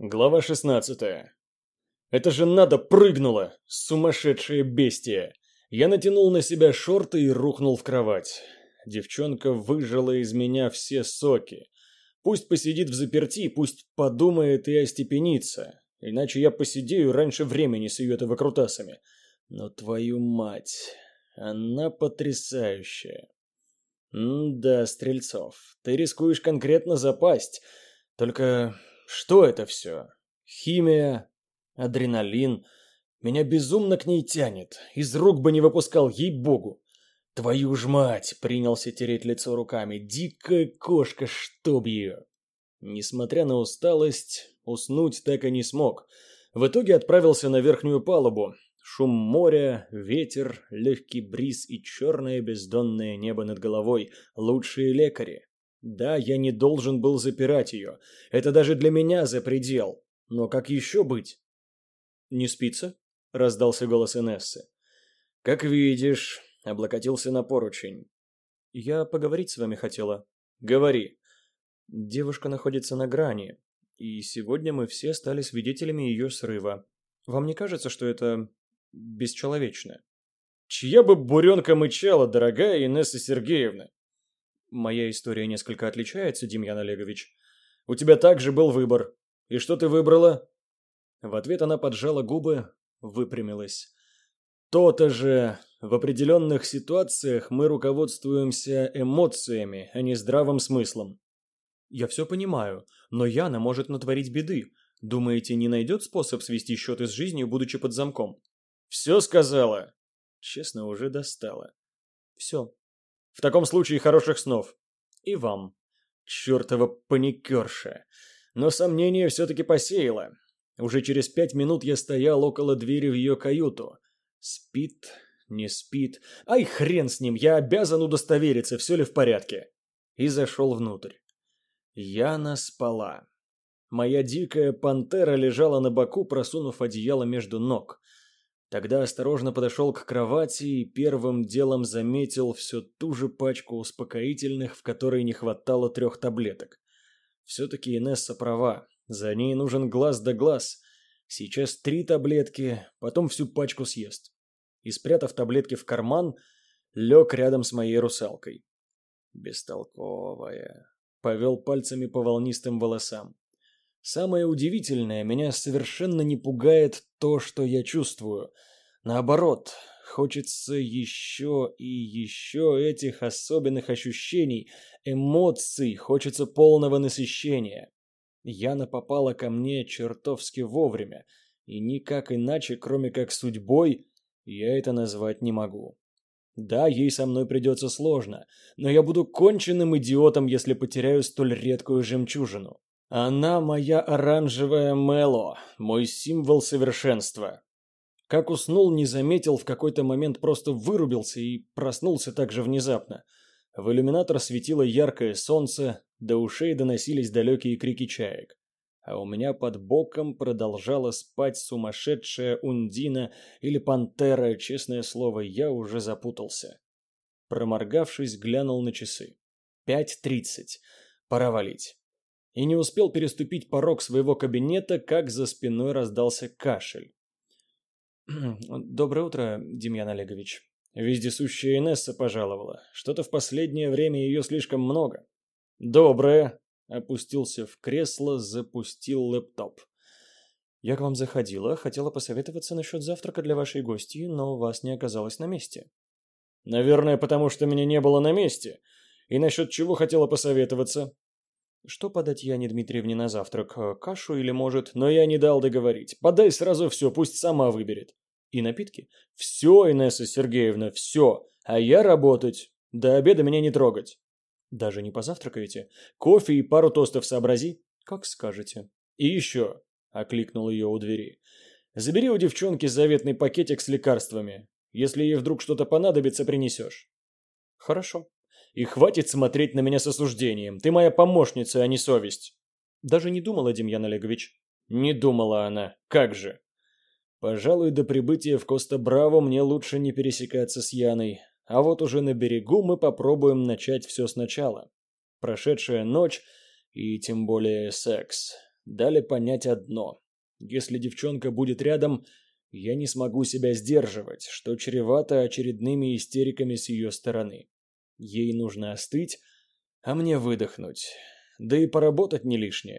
Глава 16. Это же надо прыгнуло, сумасшедшее бестия. Я натянул на себя шорты и рухнул в кровать. Девчонка выжила из меня все соки. Пусть посидит в заперти, пусть подумает и остепенится. Иначе я посидею раньше времени с ее-то выкрутасами. Но твою мать, она потрясающая. М да, Стрельцов, ты рискуешь конкретно запасть. Только что это все? Химия, адреналин. Меня безумно к ней тянет. Из рук бы не выпускал, ей-богу. Твою ж мать, принялся тереть лицо руками. Дикая кошка, чтоб ее. Несмотря на усталость, уснуть так и не смог. В итоге отправился на верхнюю палубу. Шум моря, ветер, легкий бриз и черное бездонное небо над головой. Лучшие лекари. Да, я не должен был запирать ее. Это даже для меня за предел. Но как еще быть? «Не спится?» — раздался голос Инессы. «Как видишь», — облокотился на поручень. «Я поговорить с вами хотела». «Говори». Девушка находится на грани, и сегодня мы все стали свидетелями ее срыва. Вам не кажется, что это бесчеловечно?» «Чья бы буренка мычала, дорогая Инесса Сергеевна?» Моя история несколько отличается, Демьян Олегович. У тебя также был выбор. И что ты выбрала? В ответ она поджала губы, выпрямилась. То-то же, в определенных ситуациях мы руководствуемся эмоциями, а не здравым смыслом. Я все понимаю, но Яна может натворить беды. Думаете, не найдет способ свести счеты с жизнью, будучи под замком? Все сказала. Честно, уже достала. Все. В таком случае хороших снов. И вам. Чертова паникерша. Но сомнение все-таки посеяло. Уже через пять минут я стоял около двери в ее каюту. Спит, не спит. Ай, хрен с ним, я обязан удостовериться, все ли в порядке. И зашел внутрь. Яна спала. Моя дикая пантера лежала на боку, просунув одеяло между ног. Тогда осторожно подошел к кровати и первым делом заметил всю ту же пачку успокоительных, в которой не хватало трех таблеток. Все-таки Инесса права, за ней нужен глаз да глаз. Сейчас три таблетки, потом всю пачку съест. И спрятав таблетки в карман, лег рядом с моей русалкой. Бестолковая. Повел пальцами по волнистым волосам. Самое удивительное, меня совершенно не пугает то, что я чувствую. Наоборот, хочется еще и еще этих особенных ощущений, эмоций, хочется полного насыщения. Яна попала ко мне чертовски вовремя, и никак иначе, кроме как судьбой, я это назвать не могу. Да, ей со мной придется сложно, но я буду конченным идиотом, если потеряю столь редкую жемчужину. Она моя оранжевая Мело, мой символ совершенства. Как уснул, не заметил, в какой-то момент просто вырубился и проснулся так же внезапно. В иллюминатор светило яркое солнце, до ушей доносились далекие крики чаек. А у меня под боком продолжала спать сумасшедшая Ундина или Пантера, честное слово, я уже запутался. Проморгавшись, глянул на часы. Пять тридцать. Пора валить и не успел переступить порог своего кабинета, как за спиной раздался кашель. «Доброе утро, Демьян Олегович». Вездесущая Инесса пожаловала. Что-то в последнее время ее слишком много. «Доброе». Опустился в кресло, запустил лэптоп. «Я к вам заходила, хотела посоветоваться насчет завтрака для вашей гости, но вас не оказалось на месте». «Наверное, потому что меня не было на месте. И насчет чего хотела посоветоваться?» Что подать Яне Дмитриевне на завтрак? Э, кашу или, может... Но я не дал договорить. Подай сразу все, пусть сама выберет. И напитки? Все, Инесса Сергеевна, все. А я работать. До обеда меня не трогать. Даже не позавтракаете? Кофе и пару тостов сообрази. Как скажете. И еще, окликнул ее у двери. Забери у девчонки заветный пакетик с лекарствами. Если ей вдруг что-то понадобится, принесешь. Хорошо. И хватит смотреть на меня с осуждением. Ты моя помощница, а не совесть. Даже не думала, Демьян Олегович. Не думала она. Как же? Пожалуй, до прибытия в Коста-Браво мне лучше не пересекаться с Яной. А вот уже на берегу мы попробуем начать все сначала. Прошедшая ночь и тем более секс. дали понять одно. Если девчонка будет рядом, я не смогу себя сдерживать, что чревато очередными истериками с ее стороны. Ей нужно остыть, а мне выдохнуть. Да и поработать не лишнее.